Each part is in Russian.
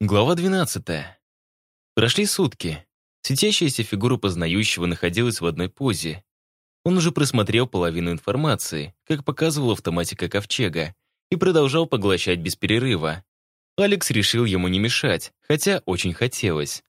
Глава 12. Прошли сутки. Светящаяся фигура познающего находилась в одной позе. Он уже просмотрел половину информации, как показывала автоматика ковчега, и продолжал поглощать без перерыва. Алекс решил ему не мешать, хотя очень хотелось.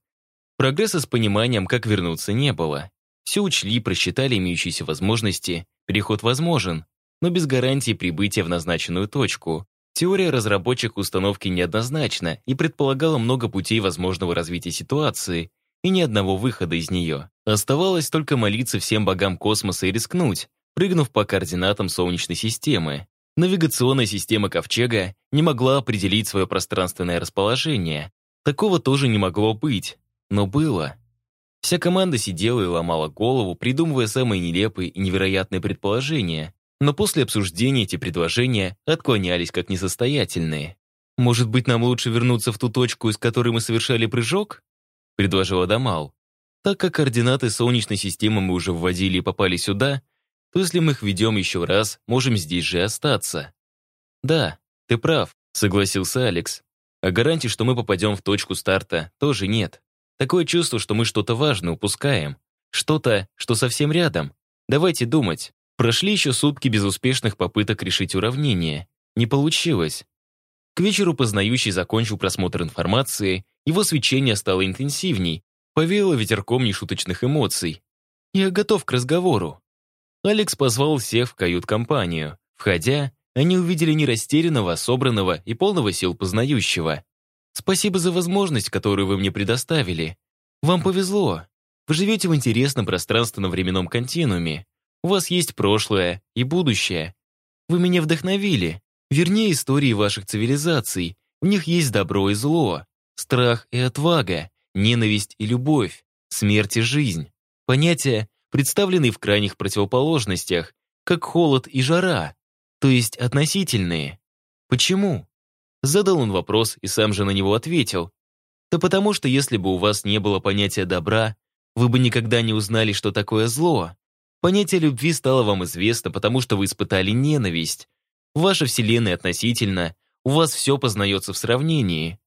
Прогресса с пониманием, как вернуться, не было. Все учли, просчитали имеющиеся возможности, переход возможен, но без гарантии прибытия в назначенную точку. Теория разработчик установки неоднозначна и предполагала много путей возможного развития ситуации и ни одного выхода из нее. Оставалось только молиться всем богам космоса и рискнуть, прыгнув по координатам Солнечной системы. Навигационная система Ковчега не могла определить свое пространственное расположение. Такого тоже не могло быть, но было. Вся команда сидела и ломала голову, придумывая самые нелепые и невероятные предположения, но после обсуждения эти предложения отклонялись как несостоятельные. «Может быть, нам лучше вернуться в ту точку, из которой мы совершали прыжок?» — предложил Адамал. «Так как координаты Солнечной системы мы уже вводили и попали сюда, то если мы их введем еще раз, можем здесь же остаться». «Да, ты прав», — согласился Алекс. «А гарантии, что мы попадем в точку старта, тоже нет. Такое чувство, что мы что-то важное упускаем. Что-то, что совсем рядом. Давайте думать. Прошли еще сутки безуспешных попыток решить уравнение. Не получилось. К вечеру познающий закончил просмотр информации, его свечение стало интенсивней, повеяло ветерком нешуточных эмоций. «Я готов к разговору». Алекс позвал всех в кают-компанию. Входя, они увидели не растерянного, собранного и полного сил познающего. «Спасибо за возможность, которую вы мне предоставили. Вам повезло. Вы живете в интересном пространственно-временном континууме. У вас есть прошлое и будущее. Вы меня вдохновили. Вернее, истории ваших цивилизаций. В них есть добро и зло, страх и отвага, ненависть и любовь, смерть и жизнь. Понятия, представленные в крайних противоположностях, как холод и жара, то есть относительные. Почему? Задал он вопрос и сам же на него ответил. Да потому что если бы у вас не было понятия добра, вы бы никогда не узнали, что такое зло. Понятие любви стало вам известно, потому что вы испытали ненависть. Ваша вселенная относительно, у вас все познается в сравнении.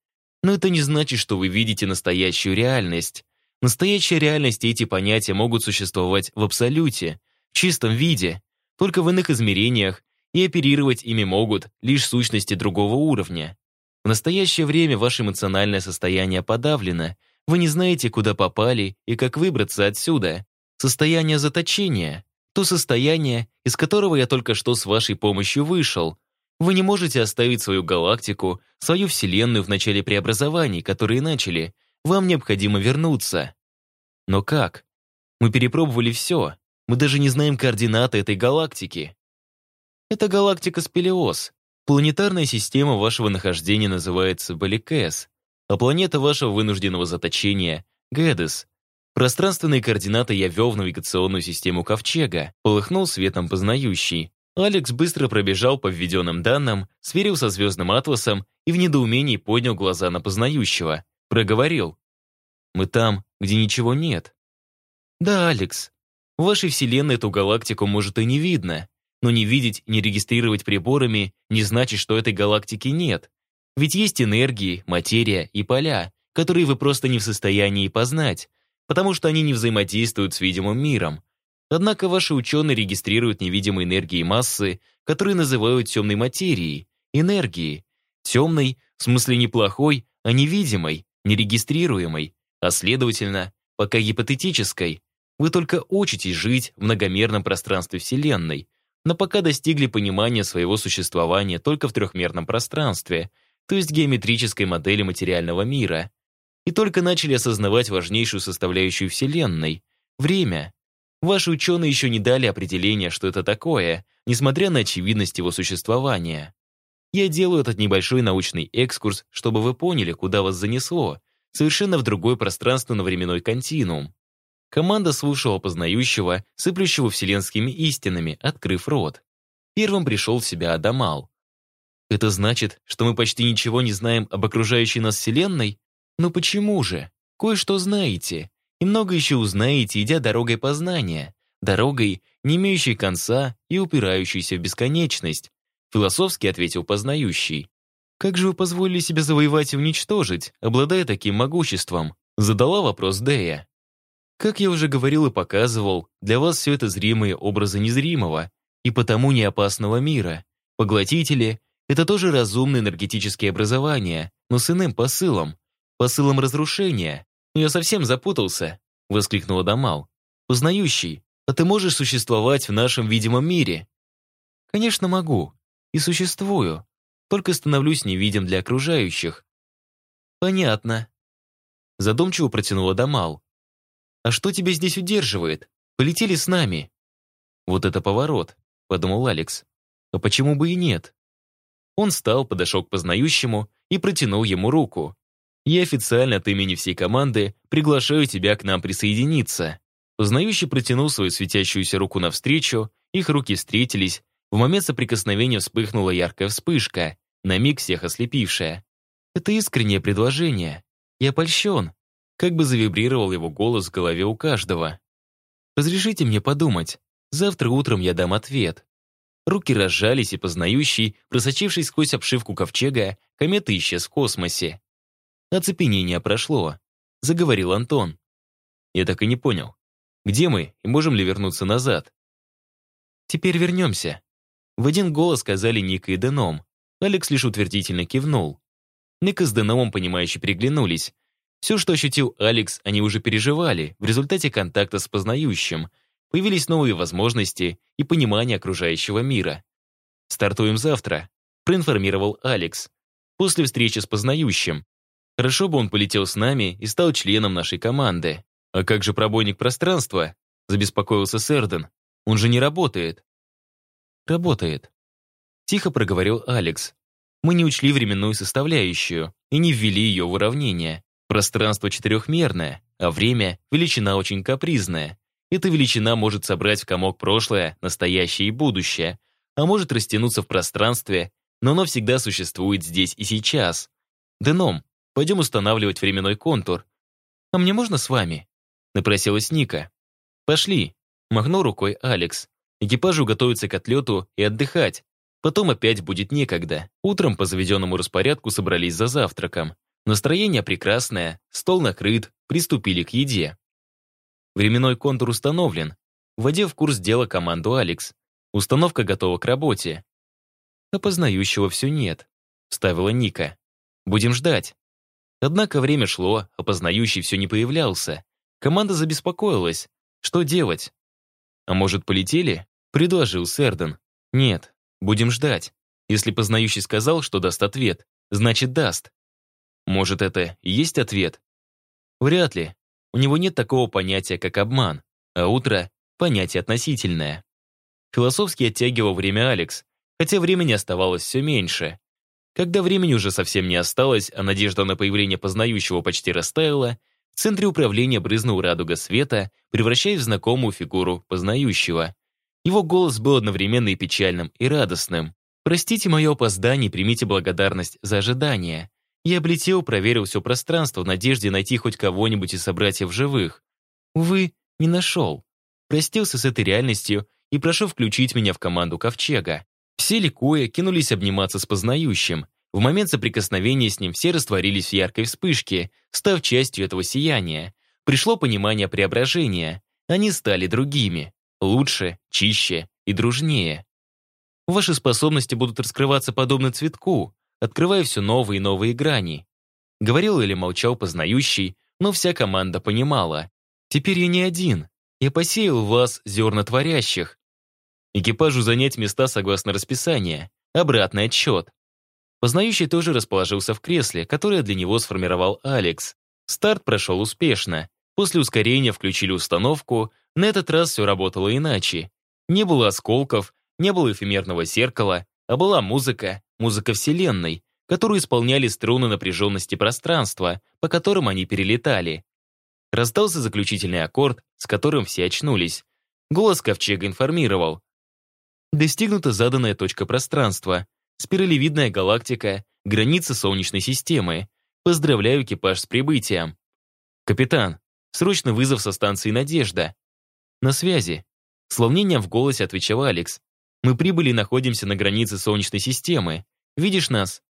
Но это не значит, что вы видите настоящую реальность. Настоящая реальность и эти понятия могут существовать в абсолюте, в чистом виде, только в иных измерениях, и оперировать ими могут лишь сущности другого уровня. В настоящее время ваше эмоциональное состояние подавлено, вы не знаете, куда попали и как выбраться отсюда. Состояние заточения. То состояние, из которого я только что с вашей помощью вышел. Вы не можете оставить свою галактику, свою вселенную в начале преобразований, которые начали. Вам необходимо вернуться. Но как? Мы перепробовали все. Мы даже не знаем координаты этой галактики. Это галактика Спелеос. Планетарная система вашего нахождения называется Баликес, а планета вашего вынужденного заточения — Гедес. Пространственные координаты я ввел в навигационную систему Ковчега, полыхнул светом познающий. Алекс быстро пробежал по введенным данным, сверил со звездным атласом и в недоумении поднял глаза на познающего. Проговорил. «Мы там, где ничего нет». «Да, Алекс. В вашей вселенной эту галактику, может, и не видно, но не видеть, не регистрировать приборами не значит, что этой галактики нет. Ведь есть энергии, материя и поля, которые вы просто не в состоянии познать, потому что они не взаимодействуют с видимым миром. Однако ваши ученые регистрируют невидимые энергии массы, которые называют темной материей, энергией. Темной, в смысле не плохой, а невидимой, нерегистрируемой, а следовательно, пока гипотетической. Вы только учитесь жить в многомерном пространстве Вселенной, но пока достигли понимания своего существования только в трехмерном пространстве, то есть геометрической модели материального мира и только начали осознавать важнейшую составляющую Вселенной — время. Ваши ученые еще не дали определения, что это такое, несмотря на очевидность его существования. Я делаю этот небольшой научный экскурс, чтобы вы поняли, куда вас занесло, совершенно в другой пространственно-временной континуум. Команда слушала познающего, сыплющего вселенскими истинами, открыв рот. Первым пришел в себя Адамал. «Это значит, что мы почти ничего не знаем об окружающей нас Вселенной?» Но почему же? Кое-что знаете. И много еще узнаете, идя дорогой познания. Дорогой, не имеющей конца и упирающейся в бесконечность. Философски ответил познающий. «Как же вы позволили себе завоевать и уничтожить, обладая таким могуществом?» Задала вопрос Дэя. Как я уже говорил и показывал, для вас все это зримые образы незримого и потому не опасного мира. Поглотители — это тоже разумные энергетические образования, но с иным посылом, посылом разрушения. «Я совсем запутался», — воскликнула Дамал. «Познающий, а ты можешь существовать в нашем видимом мире?» «Конечно, могу. И существую. Только становлюсь невидим для окружающих». «Понятно». Задумчиво протянула Дамал. «А что тебя здесь удерживает? Полетели с нами». «Вот это поворот», — подумал Алекс. «А почему бы и нет?» Он встал, подошел к познающему и протянул ему руку. Я официально от имени всей команды приглашаю тебя к нам присоединиться». Познающий протянул свою светящуюся руку навстречу, их руки встретились, в момент соприкосновения вспыхнула яркая вспышка, на миг всех ослепившая. Это искреннее предложение. Я польщен. Как бы завибрировал его голос в голове у каждого. «Разрешите мне подумать. Завтра утром я дам ответ». Руки разжались, и познающий, просочившись сквозь обшивку ковчега, комета исчез в космосе. Оцепенение прошло. Заговорил Антон. Я так и не понял. Где мы и можем ли вернуться назад? Теперь вернемся. В один голос сказали Ника и Деном. Алекс лишь утвердительно кивнул. Ника с Деномом, понимающе переглянулись. Все, что ощутил Алекс, они уже переживали в результате контакта с познающим. Появились новые возможности и понимание окружающего мира. «Стартуем завтра», — проинформировал Алекс. «После встречи с познающим. Хорошо бы он полетел с нами и стал членом нашей команды. А как же пробойник пространства? Забеспокоился Сэрден. Он же не работает. Работает. Тихо проговорил Алекс. Мы не учли временную составляющую и не ввели ее в уравнение. Пространство четырехмерное, а время — величина очень капризная. Эта величина может собрать в комок прошлое, настоящее и будущее, а может растянуться в пространстве, но оно всегда существует здесь и сейчас. Деном, Пойдем устанавливать временной контур. А мне можно с вами?» Напросилась Ника. «Пошли», — махнул рукой Алекс. «Экипажу готовиться к отлету и отдыхать. Потом опять будет некогда». Утром по заведенному распорядку собрались за завтраком. Настроение прекрасное, стол накрыт, приступили к еде. Временной контур установлен. Вводя в курс дела команду Алекс. Установка готова к работе. «Опознающего все нет», — вставила Ника. «Будем ждать». Однако время шло, опознающий все не появлялся. Команда забеспокоилась. Что делать? «А может, полетели?» — предложил Серден. «Нет, будем ждать. Если познающий сказал, что даст ответ, значит, даст. Может, это и есть ответ? Вряд ли. У него нет такого понятия, как обман, а утро — понятие относительное. Философски оттягивал время Алекс, хотя времени оставалось все меньше. Когда времени уже совсем не осталось, а надежда на появление познающего почти растаяла, в центре управления брызнул радуга света, превращаясь в знакомую фигуру познающего. Его голос был одновременно и печальным, и радостным. «Простите мое опоздание, примите благодарность за ожидание. Я облетел, проверил все пространство в надежде найти хоть кого-нибудь из собратьев живых. Увы, не нашел. Простился с этой реальностью и прошу включить меня в команду Ковчега. Все ликуя кинулись обниматься с познающим. В момент соприкосновения с ним все растворились в яркой вспышке, став частью этого сияния. Пришло понимание преображения. Они стали другими. Лучше, чище и дружнее. Ваши способности будут раскрываться подобно цветку, открывая все новые и новые грани. Говорил или молчал познающий, но вся команда понимала. Теперь я не один. Я посеял в вас зерна творящих, Экипажу занять места согласно расписанию. Обратный отсчет. Познающий тоже расположился в кресле, которое для него сформировал Алекс. Старт прошел успешно. После ускорения включили установку, на этот раз все работало иначе. Не было осколков, не было эфемерного зеркала, а была музыка, музыка Вселенной, которую исполняли струны напряженности пространства, по которым они перелетали. Раздался заключительный аккорд, с которым все очнулись. Голос Ковчега информировал. Достигнута заданная точка пространства, спиралевидная галактика, граница Солнечной системы. Поздравляю экипаж с прибытием. Капитан, срочно вызов со станции «Надежда». На связи. С в голосе отвечал Алекс. Мы прибыли и находимся на границе Солнечной системы. Видишь нас?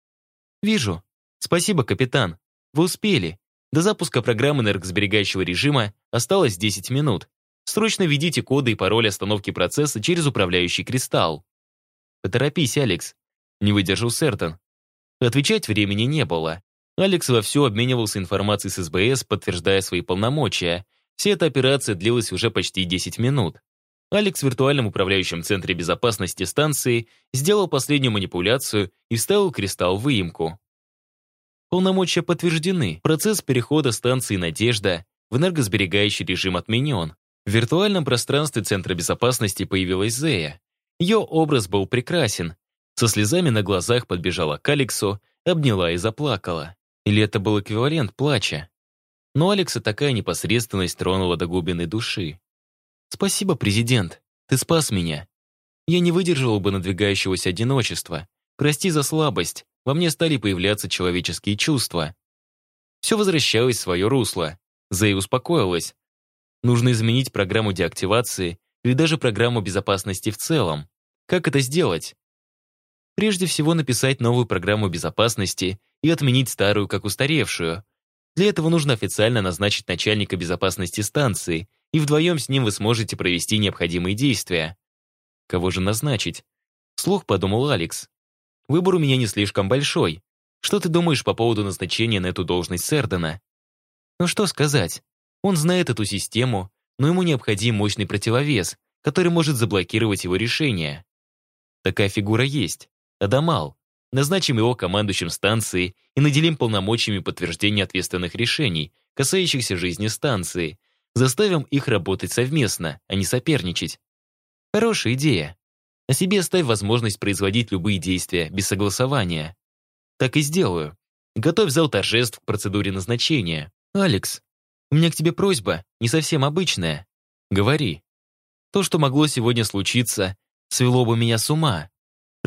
«Вижу. Спасибо, капитан. Вы успели. До запуска программы энергосберегающего режима осталось 10 минут. Срочно введите коды и пароль остановки процесса через управляющий кристалл. Поторопись, Алекс. Не выдержал Сертон. Отвечать времени не было. Алекс вовсю обменивался информацией с СБС, подтверждая свои полномочия. Вся эта операция длилась уже почти 10 минут. Алекс в виртуальном управляющем центре безопасности станции сделал последнюю манипуляцию и вставил кристалл в выемку. Полномочия подтверждены. Процесс перехода станции «Надежда» в энергосберегающий режим отменен. В виртуальном пространстве Центра безопасности появилась Зея. Ее образ был прекрасен. Со слезами на глазах подбежала к Алексу, обняла и заплакала. Или это был эквивалент плача? Но Алекса такая непосредственность тронула до глубины души. «Спасибо, президент. Ты спас меня. Я не выдержала бы надвигающегося одиночества. Прости за слабость во мне стали появляться человеческие чувства. Все возвращалось в свое русло. Зэй успокоилась. Нужно изменить программу деактивации или даже программу безопасности в целом. Как это сделать? Прежде всего написать новую программу безопасности и отменить старую как устаревшую. Для этого нужно официально назначить начальника безопасности станции, и вдвоем с ним вы сможете провести необходимые действия. Кого же назначить? Слух подумал Алекс. Выбор у меня не слишком большой. Что ты думаешь по поводу назначения на эту должность Сердена? Ну что сказать. Он знает эту систему, но ему необходим мощный противовес, который может заблокировать его решение. Такая фигура есть. Адамал. Назначим его командующим станции и наделим полномочиями подтверждения ответственных решений, касающихся жизни станции. Заставим их работать совместно, а не соперничать. Хорошая идея. А себе оставь возможность производить любые действия без согласования. Так и сделаю. Готовь зал торжеств к процедуре назначения. Алекс, у меня к тебе просьба, не совсем обычная. Говори. То, что могло сегодня случиться, свело бы меня с ума.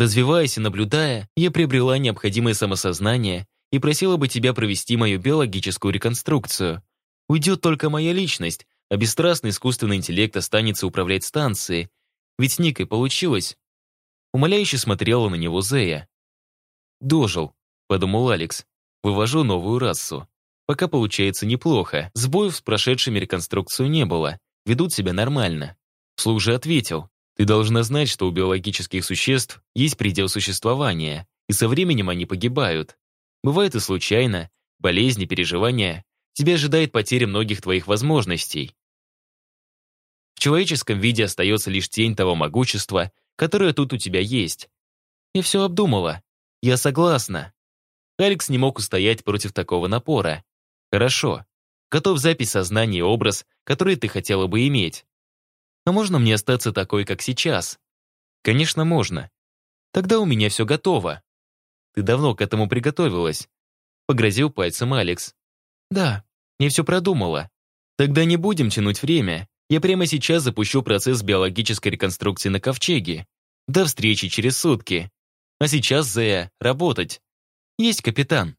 Развиваясь и наблюдая, я приобрела необходимое самосознание и просила бы тебя провести мою биологическую реконструкцию. Уйдет только моя личность, а бесстрастный искусственный интеллект останется управлять станцией, ведь с Никой получилось. Умоляюще смотрела на него Зея. «Дожил», — подумал Алекс. «Вывожу новую расу. Пока получается неплохо. Сбоев с прошедшими реконструкцию не было. Ведут себя нормально». Слух же ответил. «Ты должна знать, что у биологических существ есть предел существования, и со временем они погибают. Бывает и случайно, болезни, переживания. Тебя ожидает потеря многих твоих возможностей. В человеческом виде остается лишь тень того могущества, которое тут у тебя есть. Я все обдумала. Я согласна. Алекс не мог устоять против такого напора. Хорошо. Готов запись сознания и образ, который ты хотела бы иметь. А можно мне остаться такой, как сейчас? Конечно, можно. Тогда у меня все готово. Ты давно к этому приготовилась. Погрозил пальцем Алекс. Да, я все продумала. Тогда не будем тянуть время я прямо сейчас запущу процесс биологической реконструкции на ковчеге. До встречи через сутки. А сейчас, Зея, работать. Есть капитан.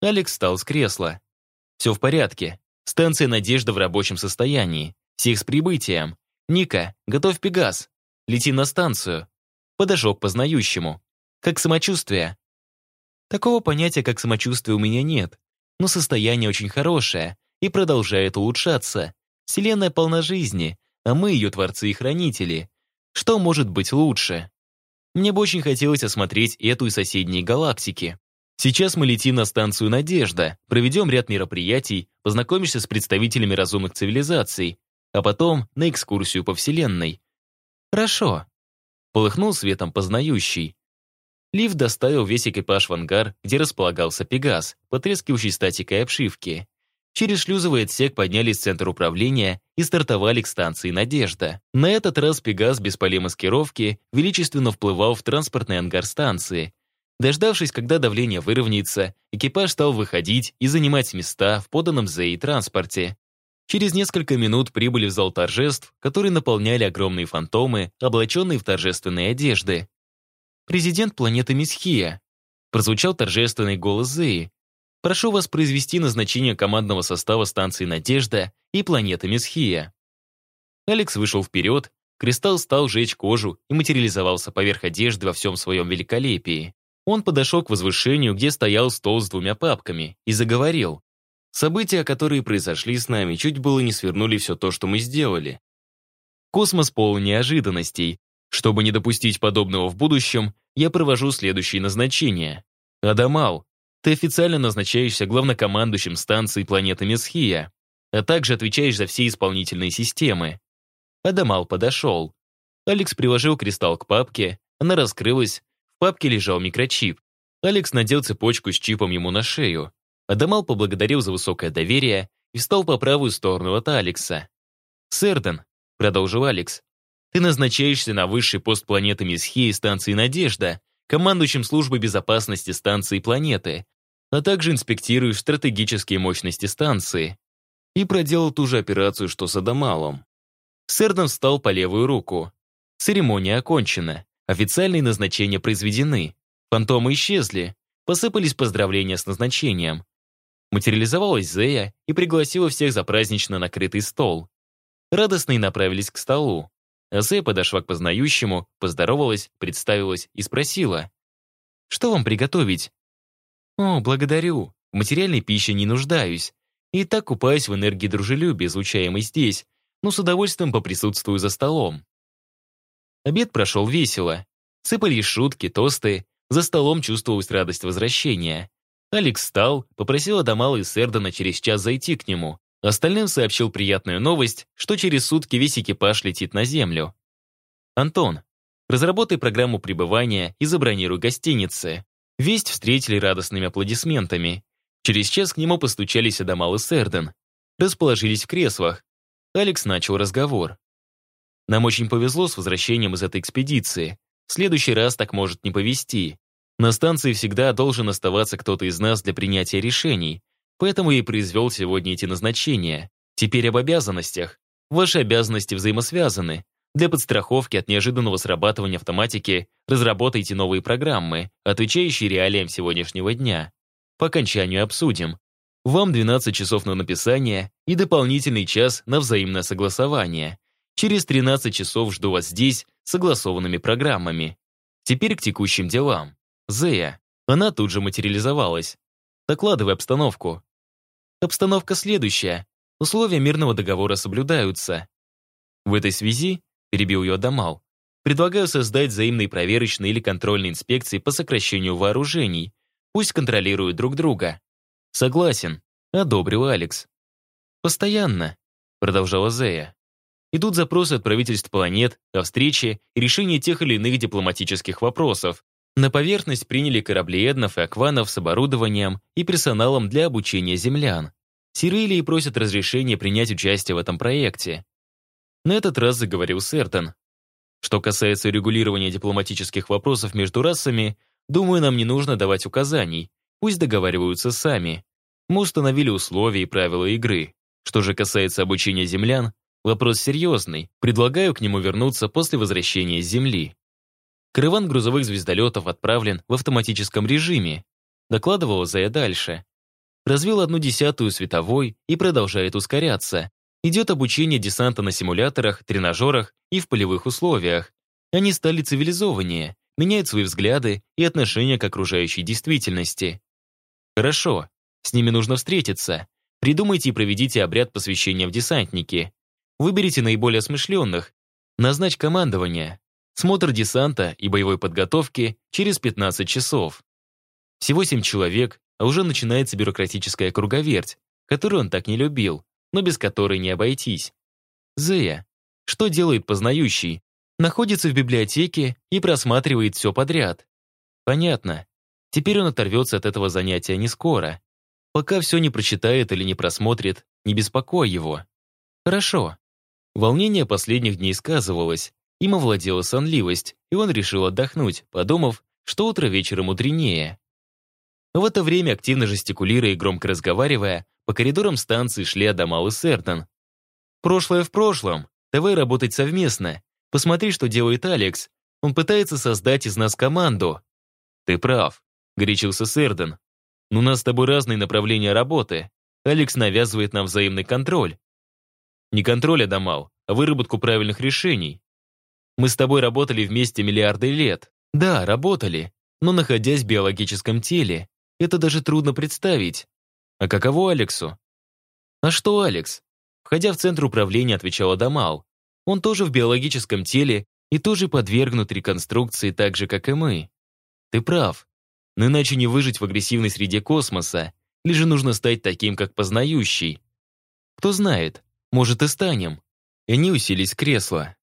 Алекс встал с кресла. Все в порядке. Станция «Надежда» в рабочем состоянии. Всех с прибытием. Ника, готовь Пегас. Лети на станцию. Подошел познающему. Как самочувствие? Такого понятия, как самочувствие, у меня нет. Но состояние очень хорошее и продолжает улучшаться. Вселенная полна жизни, а мы ее творцы и хранители. Что может быть лучше? Мне бы очень хотелось осмотреть эту и соседние галактики. Сейчас мы летим на станцию «Надежда», проведем ряд мероприятий, познакомишься с представителями разумных цивилизаций, а потом на экскурсию по Вселенной. Хорошо. Полыхнул светом познающий. Лифт доставил весь экипаж в ангар, где располагался Пегас, потрескивающий статикой обшивки. Через шлюзовый отсек поднялись в центр управления и стартовали к станции «Надежда». На этот раз «Пегас» без полимаскировки величественно вплывал в транспортный ангар станции. Дождавшись, когда давление выровняется, экипаж стал выходить и занимать места в поданном ЗЭИ транспорте. Через несколько минут прибыли в зал торжеств, который наполняли огромные фантомы, облаченные в торжественные одежды. «Президент планеты Месхия», прозвучал торжественный голос Зеи, Прошу вас произвести назначение командного состава станции «Надежда» и планеты Месхия». Алекс вышел вперед, кристалл стал жечь кожу и материализовался поверх одежды во всем своем великолепии. Он подошел к возвышению, где стоял стол с двумя папками, и заговорил. События, которые произошли с нами, чуть было не свернули все то, что мы сделали. Космос полон неожиданностей. Чтобы не допустить подобного в будущем, я провожу следующие назначения. Адамал, ты официально назначаешься главнокомандующим станции планеты Месхия, а также отвечаешь за все исполнительные системы. Адамал подошел. Алекс приложил кристалл к папке, она раскрылась, в папке лежал микрочип. Алекс надел цепочку с чипом ему на шею. Адамал поблагодарил за высокое доверие и встал по правую сторону от Алекса. «Сэрден», — продолжил Алекс, «ты назначаешься на высший пост планеты Месхии станции «Надежда», командующим службой безопасности станции планеты, а также инспектируешь стратегические мощности станции. И проделал ту же операцию, что с Адамалом. Сэрден встал по левую руку. Церемония окончена. Официальные назначения произведены. Фантомы исчезли. Посыпались поздравления с назначением. Материализовалась Зея и пригласила всех за празднично накрытый стол. Радостные направились к столу. А Зея подошла к познающему, поздоровалась, представилась и спросила. «Что вам приготовить?» «О, благодарю. В материальной пище не нуждаюсь. И так купаюсь в энергии дружелюбия, излучаемой здесь, но с удовольствием поприсутствую за столом». Обед прошел весело. Сыпались шутки, тосты. За столом чувствовалась радость возвращения. Алекс встал, попросил Адамала и Сердана через час зайти к нему. Остальным сообщил приятную новость, что через сутки весь экипаж летит на землю. «Антон, разработай программу пребывания и забронируй гостиницы». Весть встретили радостными аплодисментами. Через час к нему постучались Адамал и Серден. Расположились в креслах. Алекс начал разговор. «Нам очень повезло с возвращением из этой экспедиции. В следующий раз так может не повезти. На станции всегда должен оставаться кто-то из нас для принятия решений, поэтому я и произвел сегодня эти назначения. Теперь об обязанностях. Ваши обязанности взаимосвязаны. Для подстраховки от неожиданного срабатывания автоматики разработайте новые программы, отвечающие реалиям сегодняшнего дня. По окончанию обсудим. Вам 12 часов на написание и дополнительный час на взаимное согласование. Через 13 часов жду вас здесь согласованными программами. Теперь к текущим делам. Зея. Она тут же материализовалась. Докладывай обстановку. Обстановка следующая. Условия мирного договора соблюдаются. В этой связи, перебил ее Адамал, предлагаю создать взаимные проверочные или контрольные инспекции по сокращению вооружений. Пусть контролируют друг друга. Согласен, одобрил Алекс. Постоянно, продолжала Зея. Идут запросы от правительств планет о встрече и решении тех или иных дипломатических вопросов, на поверхность приняли корабли Эднов и Акванов с оборудованием и персоналом для обучения землян. Сирилии просят разрешения принять участие в этом проекте. На этот раз заговорил Сертон. Что касается регулирования дипломатических вопросов между расами, думаю, нам не нужно давать указаний, пусть договариваются сами. Мы установили условия и правила игры. Что же касается обучения землян, вопрос серьезный, предлагаю к нему вернуться после возвращения с Земли. Караван грузовых звездолетов отправлен в автоматическом режиме, докладывала Зая дальше. Развил одну десятую световой и продолжает ускоряться. Идет обучение десанта на симуляторах, тренажерах и в полевых условиях. Они стали цивилизованнее, меняют свои взгляды и отношения к окружающей действительности. Хорошо, с ними нужно встретиться. Придумайте и проведите обряд посвящения в десантники. Выберите наиболее смышленных. Назначь командование. Смотр десанта и боевой подготовки через 15 часов. Всего 7 человек, а уже начинается бюрократическая круговерть, которую он так не любил, но без которой не обойтись. Зея. Что делает познающий? Находится в библиотеке и просматривает все подряд. Понятно. Теперь он оторвется от этого занятия не скоро. Пока все не прочитает или не просмотрит, не беспокой его. Хорошо. Волнение последних дней сказывалось, им овладела сонливость, и он решил отдохнуть, подумав, что утро вечером мудренее. В это время, активно жестикулируя и громко разговаривая, по коридорам станции шли Адамал и Сердон. «Прошлое в прошлом. Давай работать совместно. Посмотри, что делает Алекс. Он пытается создать из нас команду». «Ты прав», — горячился Сердон. «Но у нас с тобой разные направления работы. Алекс навязывает нам взаимный контроль». «Не контроль, Адамал, а выработку правильных решений. Мы с тобой работали вместе миллиарды лет. Да, работали. но находясь в биологическом теле, это даже трудно представить. А каково Алексу? А что Алекс? Входя в центр управления, отвечал Адамал. Он тоже в биологическом теле и тоже подвергнут реконструкции так же, как и мы. Ты прав. Но иначе не выжить в агрессивной среде космоса, лишь нужно стать таким, как познающий. Кто знает, может и станем. И они уселись в кресло.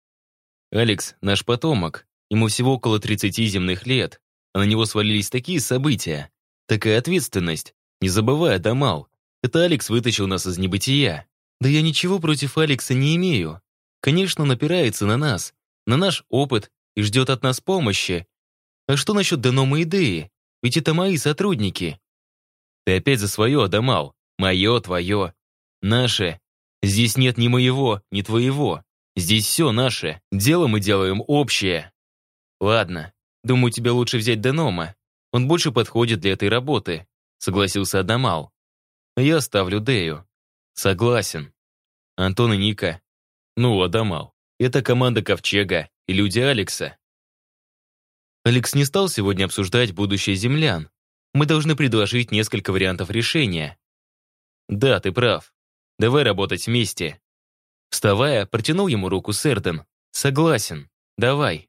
Алекс — наш потомок. Ему всего около 30 земных лет, а на него свалились такие события. Такая ответственность. Не забывай, Адамал. Это Алекс вытащил нас из небытия. Да я ничего против Алекса не имею. Конечно, он опирается на нас, на наш опыт и ждет от нас помощи. А что насчет Денома и Деи? Ведь это мои сотрудники. Ты опять за свое, Адамал. Мое, твое. Наше. Здесь нет ни моего, ни твоего. Здесь все наше. Дело мы делаем общее. Ладно. Думаю, тебе лучше взять Денома. Он больше подходит для этой работы. Согласился Адамал. Я оставлю Дею. Согласен. Антон и Ника. Ну, Адамал. Это команда Ковчега и люди Алекса. Алекс не стал сегодня обсуждать будущее землян. Мы должны предложить несколько вариантов решения. Да, ты прав. Давай работать вместе. Вставая, протянул ему руку Серден. Согласен. Давай.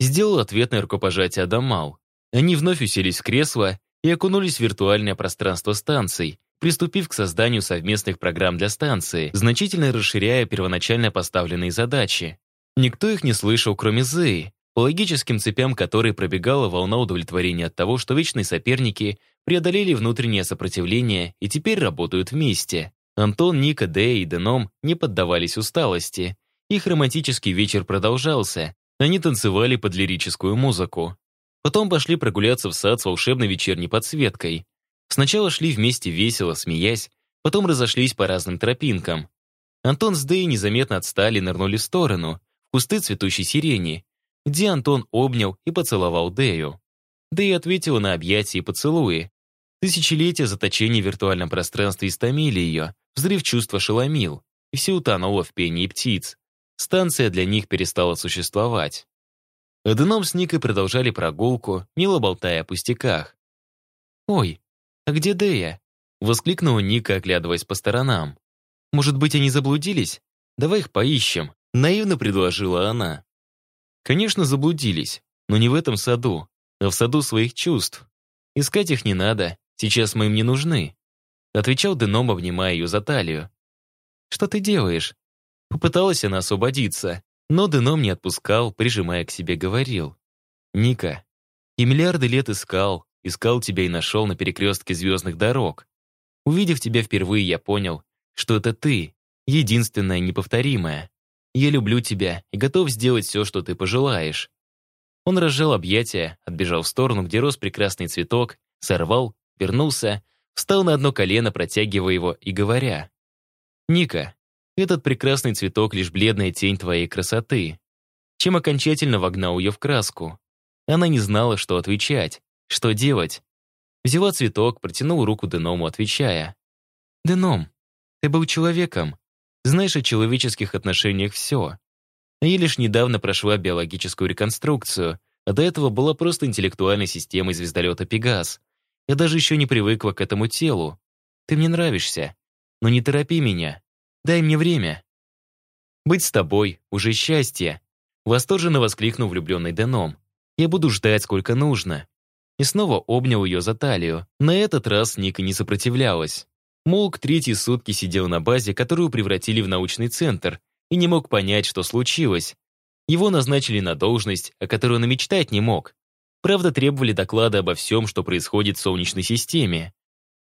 Сделал ответное рукопожатие Адамал. Они вновь уселись в кресло и окунулись в виртуальное пространство станций, приступив к созданию совместных программ для станции, значительно расширяя первоначально поставленные задачи. Никто их не слышал, кроме Зеи, по логическим цепям которой пробегала волна удовлетворения от того, что вечные соперники преодолели внутреннее сопротивление и теперь работают вместе. Антон, Ника, Дэя и Деном не поддавались усталости. Их романтический вечер продолжался. Они танцевали под лирическую музыку. Потом пошли прогуляться в сад с волшебной вечерней подсветкой. Сначала шли вместе весело, смеясь, потом разошлись по разным тропинкам. Антон с Дэей незаметно отстали и нырнули в сторону, в кусты цветущей сирени, где Антон обнял и поцеловал Дэю. Дэя ответила на объятия и поцелуи. Тысячелетия заточения в виртуальном пространстве истомили ее, взрыв чувства шеломил, и все утонуло в пении птиц. Станция для них перестала существовать. Аденом с Никой продолжали прогулку, мило болтая о пустяках. «Ой, а где Дэя?» — воскликнула Ника, оглядываясь по сторонам. «Может быть, они заблудились? Давай их поищем», — наивно предложила она. Конечно, заблудились, но не в этом саду, а в саду своих чувств. Искать их не надо, сейчас мы им не нужны. Отвечал Деном, обнимая ее за талию. «Что ты делаешь?» Попыталась она освободиться, но Деном не отпускал, прижимая к себе, говорил. «Ника, и миллиарды лет искал, искал тебя и нашел на перекрестке звездных дорог. Увидев тебя впервые, я понял, что это ты, единственная неповторимая. Я люблю тебя и готов сделать все, что ты пожелаешь». Он разжал объятия, отбежал в сторону, где рос прекрасный цветок, сорвал, вернулся, встал на одно колено, протягивая его и говоря. «Ника, этот прекрасный цветок — лишь бледная тень твоей красоты». Чем окончательно вогнал ее в краску. Она не знала, что отвечать, что делать. Взяла цветок, протянула руку Деному, отвечая. «Деном, ты был человеком, знаешь о человеческих отношениях все. Я лишь недавно прошла биологическую реконструкцию, а до этого была просто интеллектуальной системой звездолета «Пегас». Я даже еще не привыкла к этому телу. Ты мне нравишься. Но не торопи меня. Дай мне время. Быть с тобой — уже счастье. Восторженно воскликнул влюбленный Деном. Я буду ждать, сколько нужно. И снова обнял ее за талию. На этот раз Ника не сопротивлялась. Молк третьи сутки сидел на базе, которую превратили в научный центр, и не мог понять, что случилось. Его назначили на должность, о которой он и мечтать не мог. Правда, требовали доклада обо всем, что происходит в Солнечной системе.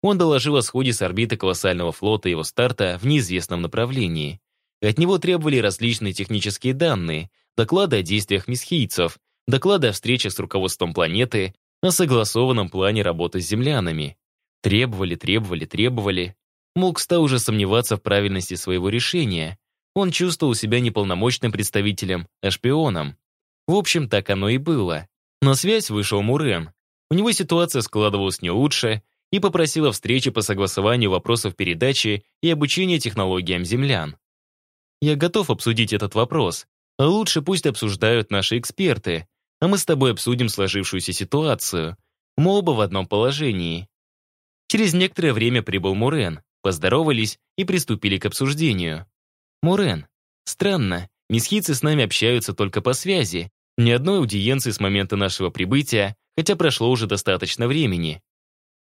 Он доложил о сходе с орбиты колоссального флота и его старта в неизвестном направлении. От него требовали различные технические данные, доклады о действиях месхийцев, доклады о встречах с руководством планеты, о согласованном плане работы с землянами. Требовали, требовали, требовали. Мог стал уже сомневаться в правильности своего решения. Он чувствовал себя неполномочным представителем, а шпионом. В общем, так оно и было. На связь вышел Мурен. У него ситуация складывалась не лучше и попросила встречи по согласованию вопросов передачи и обучения технологиям землян. Я готов обсудить этот вопрос, а лучше пусть обсуждают наши эксперты. а мы с тобой обсудим сложившуюся ситуацию. Мы оба в одном положении». Через некоторое время прибыл Мурен, поздоровались и приступили к обсуждению. «Мурен, странно, месхийцы с нами общаются только по связи. Ни одной аудиенции с момента нашего прибытия, хотя прошло уже достаточно времени.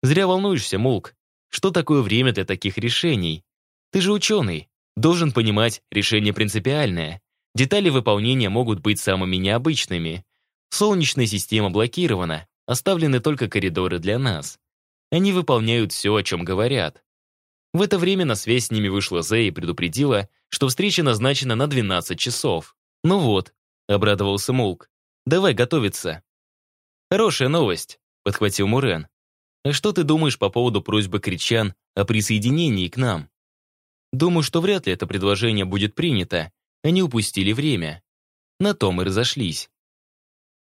Зря волнуешься, Мулк. Что такое время для таких решений? Ты же ученый, должен понимать, решение принципиальное. Детали выполнения могут быть самыми необычными. Солнечная система блокирована, оставлены только коридоры для нас. Они выполняют все, о чем говорят. В это время на связь с ними вышла Зея и предупредила, что встреча назначена на 12 часов. «Ну вот», — обрадовался Мулк, — «давай готовиться». «Хорошая новость», — подхватил Мурен. А что ты думаешь по поводу просьбы кричан о присоединении к нам? Думаю, что вряд ли это предложение будет принято. Они упустили время. На том и разошлись.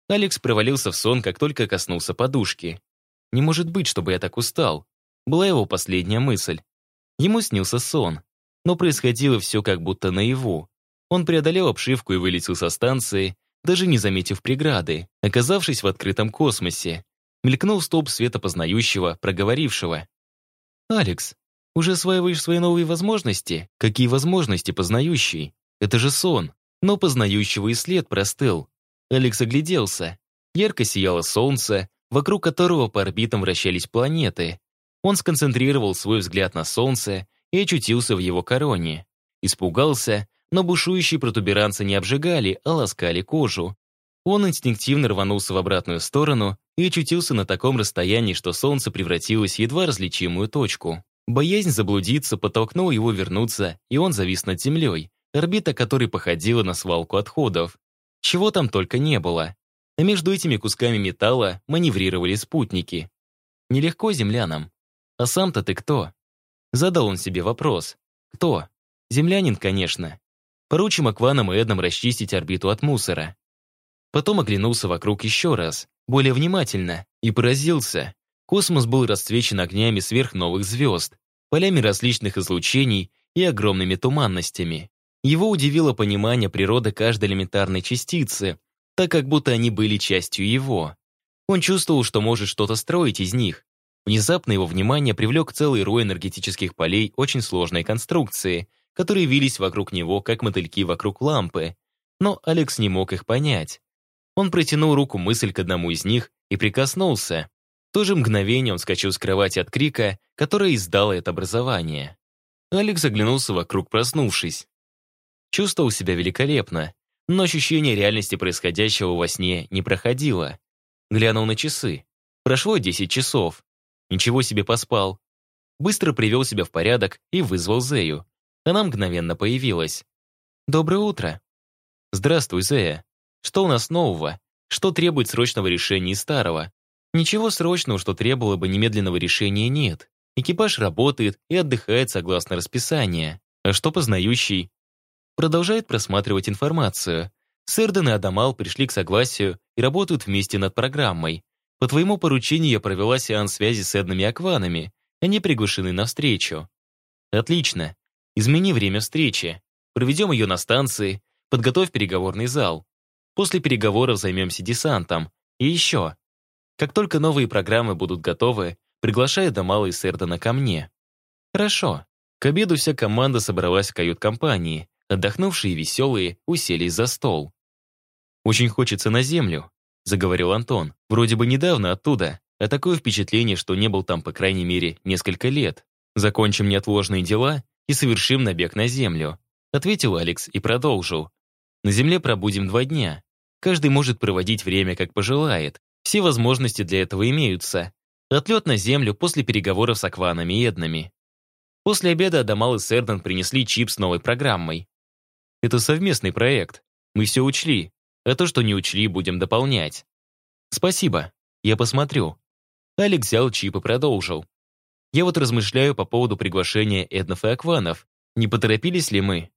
Алекс провалился в сон, как только коснулся подушки. Не может быть, чтобы я так устал. Была его последняя мысль. Ему снился сон. Но происходило все как будто наяву. Он преодолел обшивку и вылетел со станции, даже не заметив преграды, оказавшись в открытом космосе мелькнул столб света познающего, проговорившего. «Алекс, уже осваиваешь свои новые возможности? Какие возможности познающий? Это же сон!» Но познающего и след простыл. Алекс огляделся. Ярко сияло солнце, вокруг которого по орбитам вращались планеты. Он сконцентрировал свой взгляд на солнце и очутился в его короне. Испугался, но бушующие протуберанцы не обжигали, а ласкали кожу. Он инстинктивно рванулся в обратную сторону и очутился на таком расстоянии, что солнце превратилось в едва различимую точку. Боязнь заблудиться подтолкнула его вернуться, и он завис над землей, орбита которой походила на свалку отходов. Чего там только не было. А между этими кусками металла маневрировали спутники. Нелегко землянам. А сам-то ты кто? Задал он себе вопрос. Кто? Землянин, конечно. Поручим Акванам и Эднам расчистить орбиту от мусора. Потом оглянулся вокруг еще раз, более внимательно, и поразился. Космос был расцвечен огнями сверхновых звезд, полями различных излучений и огромными туманностями. Его удивило понимание природы каждой элементарной частицы, так как будто они были частью его. Он чувствовал, что может что-то строить из них. Внезапно его внимание привлек целый рой энергетических полей очень сложной конструкции, которые вились вокруг него, как мотыльки вокруг лампы. Но Алекс не мог их понять. Он протянул руку мысль к одному из них и прикоснулся. В то же мгновение он вскочил с кровати от крика, которое издало это образование. Алекс оглянулся вокруг, проснувшись. Чувствовал себя великолепно, но ощущение реальности происходящего во сне не проходило. Глянул на часы. Прошло 10 часов. Ничего себе поспал. Быстро привел себя в порядок и вызвал Зею. Она мгновенно появилась. «Доброе утро». «Здравствуй, Зея. Что у нас нового? Что требует срочного решения старого? Ничего срочного, что требовало бы немедленного решения, нет. Экипаж работает и отдыхает согласно расписанию. А что познающий? Продолжает просматривать информацию. Сэрден и Адамал пришли к согласию и работают вместе над программой. По твоему поручению я провела сеанс связи с Эднами Акванами. Они приглашены на встречу. Отлично. Измени время встречи. Проведем ее на станции. Подготовь переговорный зал. После переговоров займемся десантом. И еще. Как только новые программы будут готовы, приглашаю Дамала и Сердана ко мне. Хорошо. К обеду вся команда собралась в кают-компании. Отдохнувшие и веселые уселись за стол. «Очень хочется на землю», — заговорил Антон. «Вроде бы недавно оттуда, а такое впечатление, что не был там, по крайней мере, несколько лет. Закончим неотложные дела и совершим набег на землю», — ответил Алекс и продолжил. «На земле пробудем два дня. Каждый может проводить время, как пожелает. Все возможности для этого имеются. Отлет на Землю после переговоров с Акванами и Эднами. После обеда Адамал и Сердан принесли чип с новой программой. Это совместный проект. Мы все учли. А то, что не учли, будем дополнять. Спасибо. Я посмотрю. Алекс взял чип и продолжил. Я вот размышляю по поводу приглашения Эднов и Акванов. Не поторопились ли мы?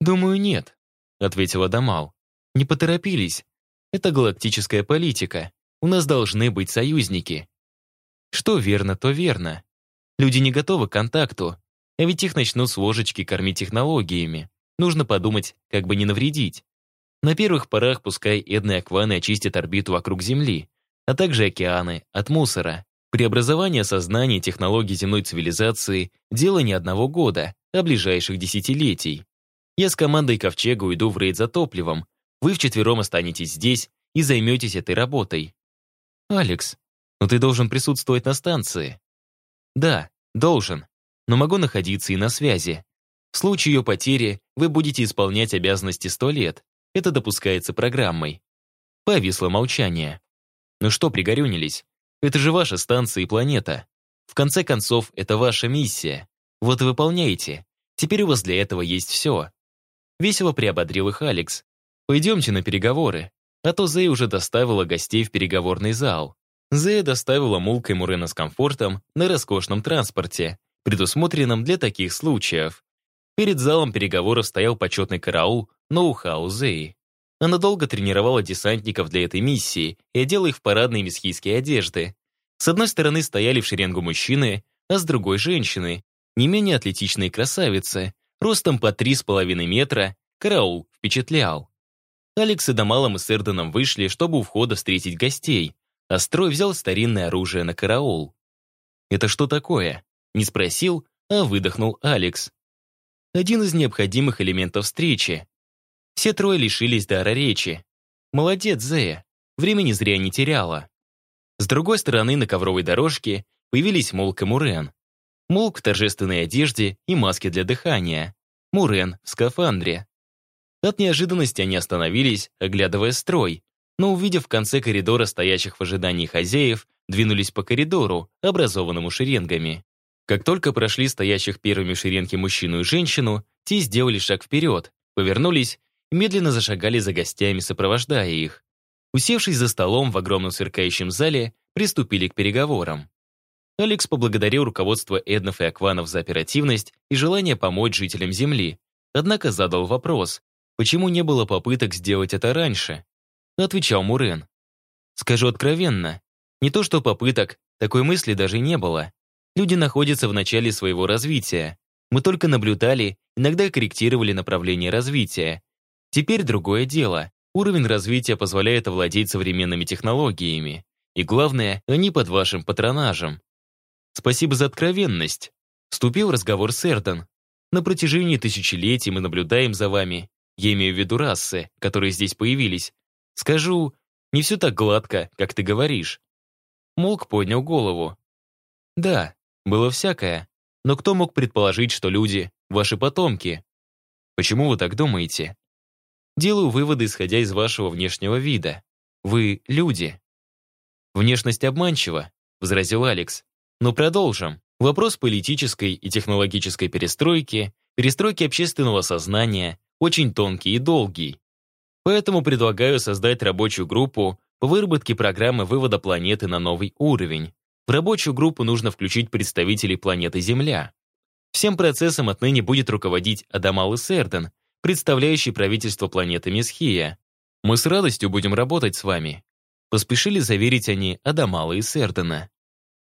Думаю, нет, ответила Адамал. Не поторопились. Это галактическая политика. У нас должны быть союзники. Что верно, то верно. Люди не готовы к контакту, а ведь их начнут с ложечки кормить технологиями. Нужно подумать, как бы не навредить. На первых порах пускай Эдны Акваны очистят орбиту вокруг Земли, а также океаны от мусора. Преобразование сознания технологий земной цивилизации – дело не одного года, а ближайших десятилетий. Я с командой Ковчега уйду в рейд за топливом. Вы вчетвером останетесь здесь и займетесь этой работой. Алекс, но ты должен присутствовать на станции. Да, должен, но могу находиться и на связи. В случае ее потери вы будете исполнять обязанности сто лет. Это допускается программой. Повисло молчание. Ну что пригорюнились? Это же ваша станция и планета. В конце концов, это ваша миссия. Вот и выполняйте. Теперь у вас для этого есть все. Весело приободрил их Алекс. Пойдемте на переговоры. А то Зэй уже доставила гостей в переговорный зал. Зэя доставила Мулка и Мурена с комфортом на роскошном транспорте, предусмотренном для таких случаев. Перед залом переговоров стоял почетный караул ноу-хау Зэи. Она долго тренировала десантников для этой миссии и одела их в парадные месхийские одежды. С одной стороны стояли в шеренгу мужчины, а с другой — женщины, не менее атлетичные красавицы, ростом по три с половиной метра, караул впечатлял. Алекс и Дамалом и Сэрденом вышли, чтобы у входа встретить гостей, а строй взял старинное оружие на караул. «Это что такое?» Не спросил, а выдохнул Алекс. Один из необходимых элементов встречи. Все трое лишились дара речи. Молодец, Зея. Времени зря не теряла. С другой стороны, на ковровой дорожке появились Молк и Мурен. Молк в торжественной одежде и маске для дыхания. Мурен в скафандре. От неожиданности они остановились, оглядывая строй, но, увидев в конце коридора стоящих в ожидании хозяев, двинулись по коридору, образованному шеренгами. Как только прошли стоящих первыми в шеренге мужчину и женщину, те сделали шаг вперед, повернулись медленно зашагали за гостями, сопровождая их. Усевшись за столом в огромном сверкающем зале, приступили к переговорам. Алекс поблагодарил руководство Эднов и Акванов за оперативность и желание помочь жителям Земли, однако задал вопрос, почему не было попыток сделать это раньше. Отвечал Мурен. Скажу откровенно, не то что попыток, такой мысли даже не было. Люди находятся в начале своего развития. Мы только наблюдали, иногда корректировали направление развития. Теперь другое дело. Уровень развития позволяет овладеть современными технологиями. И главное, они под вашим патронажем. Спасибо за откровенность. Вступил в разговор Сэртон. На протяжении тысячелетий мы наблюдаем за вами. Я имею в виду расы, которые здесь появились. Скажу, не все так гладко, как ты говоришь. Молк поднял голову. Да, было всякое. Но кто мог предположить, что люди — ваши потомки? Почему вы так думаете? Делаю выводы, исходя из вашего внешнего вида. Вы — люди. Внешность обманчива, возразил Алекс. Но продолжим. Вопрос политической и технологической перестройки, перестройки общественного сознания очень тонкий и долгий. Поэтому предлагаю создать рабочую группу по выработке программы вывода планеты на новый уровень. В рабочую группу нужно включить представителей планеты Земля. Всем процессом отныне будет руководить Адамал Серден, представляющий правительство планеты Месхия. Мы с радостью будем работать с вами. Поспешили заверить они Адамала и Сердена.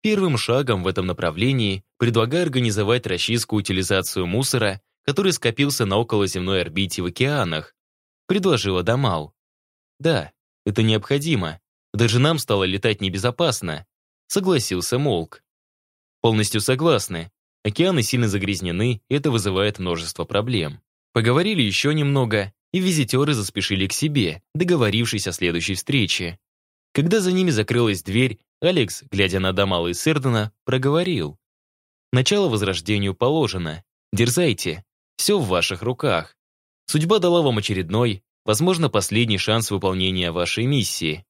Первым шагом в этом направлении предлагаю организовать расчистку утилизацию мусора, который скопился на околоземной орбите в океанах, предложила Дамал. Да, это необходимо. Даже нам стало летать небезопасно, согласился Молк. Полностью согласны. Океаны сильно загрязнены, это вызывает множество проблем. Поговорили еще немного, и визитеры заспешили к себе, договорившись о следующей встрече. Когда за ними закрылась дверь, Алекс, глядя на Дамала и Сердена, проговорил. «Начало возрождению положено. Дерзайте. Все в ваших руках. Судьба дала вам очередной, возможно, последний шанс выполнения вашей миссии.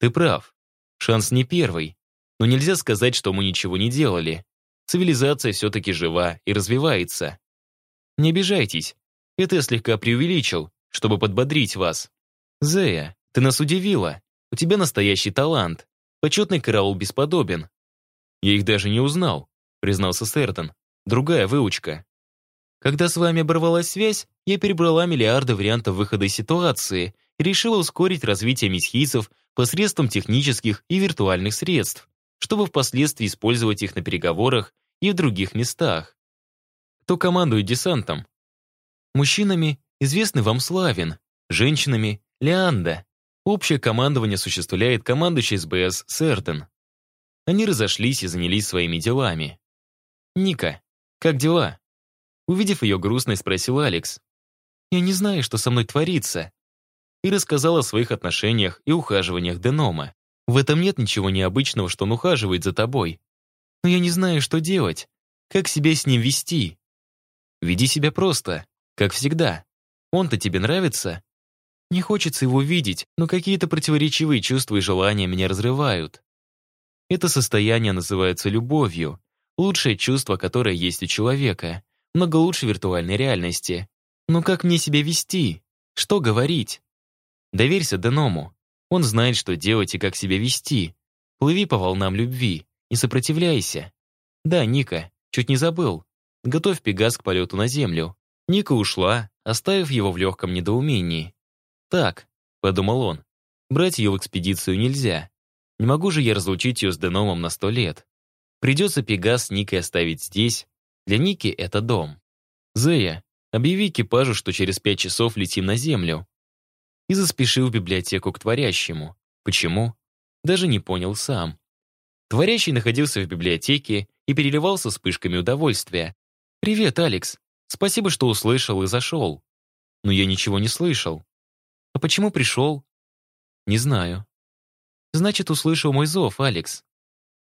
Ты прав. Шанс не первый. Но нельзя сказать, что мы ничего не делали. Цивилизация все-таки жива и развивается. Не обижайтесь. Это я слегка преувеличил, чтобы подбодрить вас. Зея, ты нас удивила. У тебя настоящий талант. Почетный караул бесподобен. Я их даже не узнал, признался Сертон. Другая выучка. Когда с вами оборвалась связь, я перебрала миллиарды вариантов выхода из ситуации и решила ускорить развитие месхийцев посредством технических и виртуальных средств, чтобы впоследствии использовать их на переговорах и в других местах. Кто командует десантом? Мужчинами известный вам Славин. Женщинами — Леанда. Общее командование осуществляет командующий СБС Серден. Они разошлись и занялись своими делами. «Ника, как дела?» Увидев ее грустной, спросил Алекс. «Я не знаю, что со мной творится». И рассказал о своих отношениях и ухаживаниях Денома. В этом нет ничего необычного, что он ухаживает за тобой. Но я не знаю, что делать. Как себя с ним вести? Веди себя просто, как всегда. Он-то тебе нравится? Не хочется его видеть, но какие-то противоречивые чувства и желания меня разрывают. Это состояние называется любовью. Лучшее чувство, которое есть у человека. Много лучше виртуальной реальности. Но как мне себя вести? Что говорить? Доверься Деному. Он знает, что делать и как себя вести. Плыви по волнам любви. Не сопротивляйся. Да, Ника, чуть не забыл. Готовь Пегас к полету на землю. Ника ушла, оставив его в легком недоумении. «Так», — подумал он, — «брать ее в экспедицию нельзя. Не могу же я разлучить ее с Деномом на сто лет. Придется Пегас с Никой оставить здесь. Для Ники это дом. Зея, объяви экипажу, что через пять часов летим на Землю». И заспешил в библиотеку к творящему. Почему? Даже не понял сам. Творящий находился в библиотеке и переливался вспышками удовольствия. «Привет, Алекс. Спасибо, что услышал и зашел». Но я ничего не слышал. А почему пришел? Не знаю. Значит, услышал мой зов, Алекс.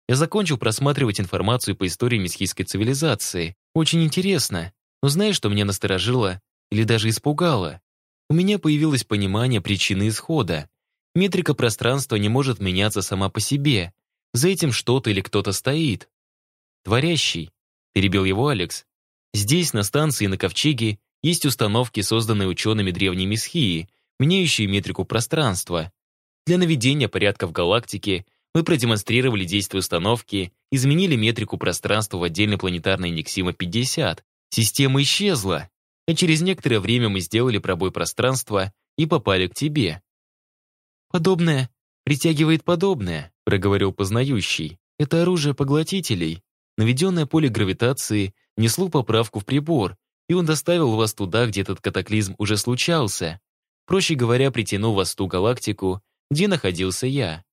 Я закончил просматривать информацию по истории месхийской цивилизации. Очень интересно. Но знаешь, что меня насторожило или даже испугало? У меня появилось понимание причины исхода. Метрика пространства не может меняться сама по себе. За этим что-то или кто-то стоит. Творящий, перебил его Алекс. Здесь, на станции на Ковчеге, есть установки, созданные учеными древней Месхии, меняющие метрику пространства. Для наведения порядка в галактике мы продемонстрировали действие установки, изменили метрику пространства в отдельной планетарной Никсима-50. Система исчезла, а через некоторое время мы сделали пробой пространства и попали к тебе. «Подобное притягивает подобное», — проговорил познающий. «Это оружие поглотителей. Наведенное поле гравитации несло поправку в прибор, и он доставил вас туда, где этот катаклизм уже случался. Проще говоря, притянул вас в ту галактику, где находился я.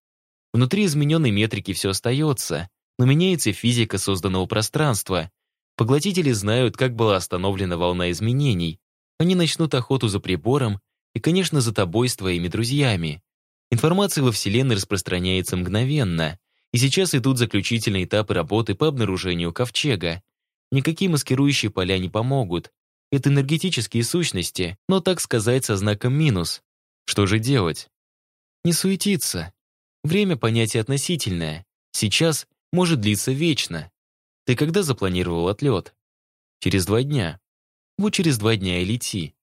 Внутри измененной метрики все остается, но меняется физика созданного пространства. Поглотители знают, как была остановлена волна изменений. Они начнут охоту за прибором и, конечно, за тобой с твоими друзьями. Информация во Вселенной распространяется мгновенно, и сейчас идут заключительные этапы работы по обнаружению ковчега. Никакие маскирующие поля не помогут. Это энергетические сущности, но, так сказать, со знаком минус. Что же делать? Не суетиться. Время понятие относительное. Сейчас может длиться вечно. Ты когда запланировал отлет? Через два дня. Вот через два дня и лети.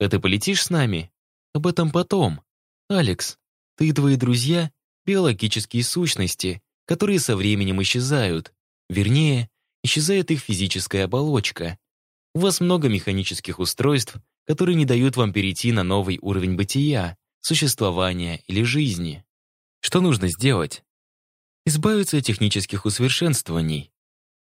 А ты полетишь с нами? Об этом потом. Алекс, ты и твои друзья — биологические сущности, которые со временем исчезают. Вернее, исчезает их физическая оболочка. У вас много механических устройств, которые не дают вам перейти на новый уровень бытия, существования или жизни. Что нужно сделать? Избавиться от технических усовершенствований.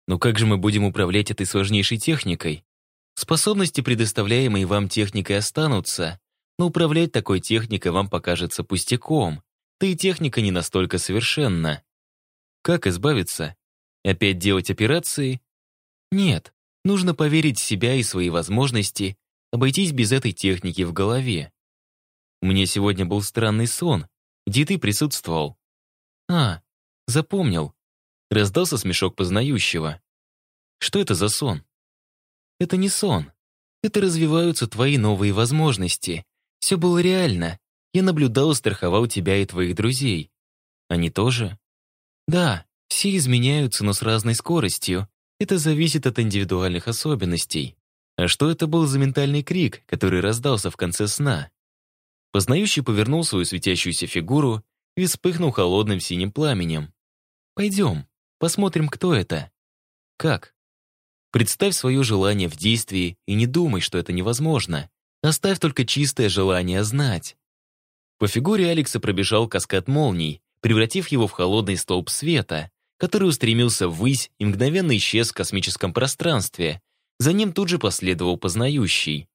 Но как же мы будем управлять этой сложнейшей техникой? Способности, предоставляемые вам техникой, останутся, но управлять такой техникой вам покажется пустяком, да и техника не настолько совершенна. Как избавиться? Опять делать операции? Нет. Нужно поверить в себя и свои возможности, обойтись без этой техники в голове. Меня сегодня был странный сон, где ты присутствовал. А, запомнил. Раздался смешок познающего. Что это за сон? Это не сон. Это развиваются твои новые возможности. Все было реально. Я наблюдал и страховал тебя и твоих друзей. Они тоже? Да, все изменяются, но с разной скоростью. Это зависит от индивидуальных особенностей. А что это был за ментальный крик, который раздался в конце сна? Познающий повернул свою светящуюся фигуру и вспыхнул холодным синим пламенем. «Пойдем, посмотрим, кто это». «Как?» Представь свое желание в действии и не думай, что это невозможно. Оставь только чистое желание знать. По фигуре Алекса пробежал каскад молний, превратив его в холодный столб света, который устремился ввысь и мгновенно исчез в космическом пространстве. За ним тут же последовал познающий.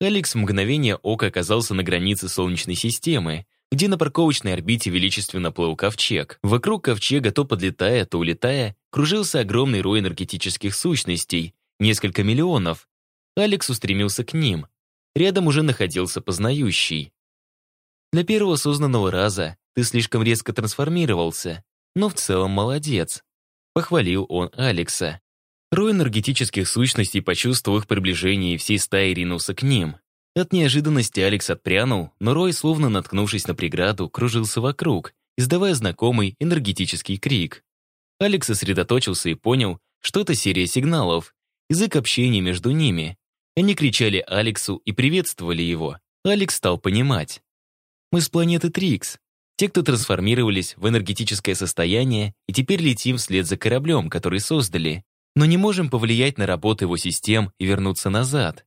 Алекс в мгновение ока оказался на границе Солнечной системы, где на парковочной орбите величественно плыл ковчег. Вокруг ковчега, то подлетая, то улетая, кружился огромный рой энергетических сущностей, несколько миллионов. Алекс устремился к ним. Рядом уже находился познающий. Для первого осознанного раза ты слишком резко трансформировался, но в целом молодец. Похвалил он Алекса. Рой энергетических сущностей почувствовал их приближение и всей стаей ринулся к ним. От неожиданности Алекс отпрянул, но Рой, словно наткнувшись на преграду, кружился вокруг, издавая знакомый энергетический крик. Алекс сосредоточился и понял, что это серия сигналов, язык общения между ними. Они кричали Алексу и приветствовали его. Алекс стал понимать. «Мы с планеты Трикс. Те, кто трансформировались в энергетическое состояние, и теперь летим вслед за кораблем, который создали но не можем повлиять на работу его систем и вернуться назад.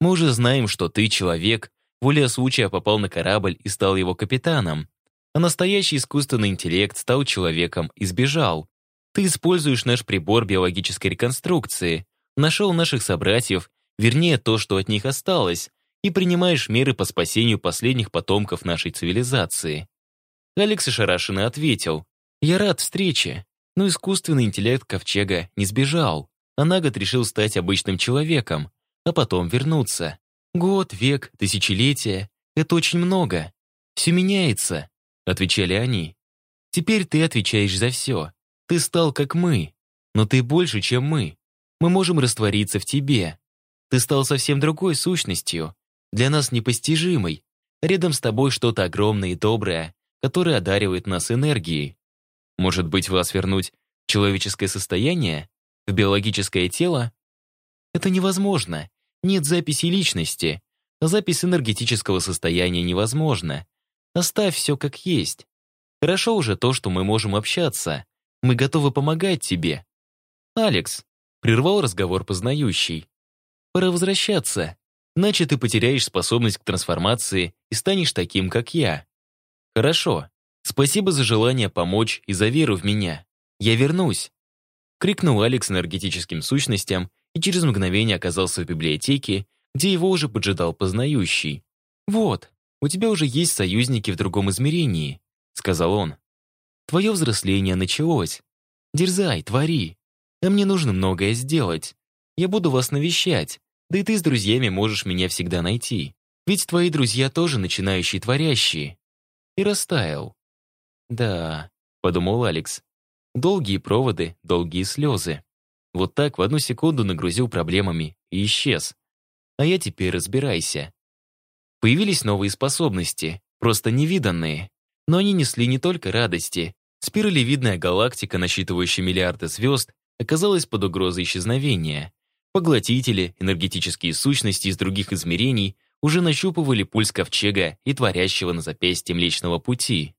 Мы уже знаем, что ты, человек, волея случая попал на корабль и стал его капитаном, а настоящий искусственный интеллект стал человеком и сбежал. Ты используешь наш прибор биологической реконструкции, нашел наших собратьев, вернее, то, что от них осталось, и принимаешь меры по спасению последних потомков нашей цивилизации. Алекс ошарашенно ответил, «Я рад встрече. Но искусственный интеллект Ковчега не сбежал, а на год решил стать обычным человеком, а потом вернуться. Год, век, тысячелетия — это очень много. Все меняется, — отвечали они. Теперь ты отвечаешь за все. Ты стал как мы, но ты больше, чем мы. Мы можем раствориться в тебе. Ты стал совсем другой сущностью, для нас непостижимой. Рядом с тобой что-то огромное и доброе, которое одаривает нас энергией. Может быть, вас вернуть в человеческое состояние? В биологическое тело? Это невозможно. Нет записи личности. Запись энергетического состояния невозможна. Оставь все как есть. Хорошо уже то, что мы можем общаться. Мы готовы помогать тебе. Алекс, прервал разговор познающий. Пора возвращаться. Иначе ты потеряешь способность к трансформации и станешь таким, как я. Хорошо. Спасибо за желание помочь и за веру в меня. Я вернусь!» Крикнул Алекс энергетическим сущностям и через мгновение оказался в библиотеке, где его уже поджидал познающий. «Вот, у тебя уже есть союзники в другом измерении», — сказал он. «Твое взросление началось. Дерзай, твори. А мне нужно многое сделать. Я буду вас навещать, да и ты с друзьями можешь меня всегда найти. Ведь твои друзья тоже начинающие творящие». И растаял. «Да», — подумал Алекс. «Долгие проводы, долгие слезы. Вот так в одну секунду нагрузил проблемами и исчез. А я теперь разбирайся». Появились новые способности, просто невиданные. Но они несли не только радости. Спиралевидная галактика, насчитывающая миллиарды звезд, оказалась под угрозой исчезновения. Поглотители, энергетические сущности из других измерений уже нащупывали пульс ковчега и творящего на запястье Млечного Пути.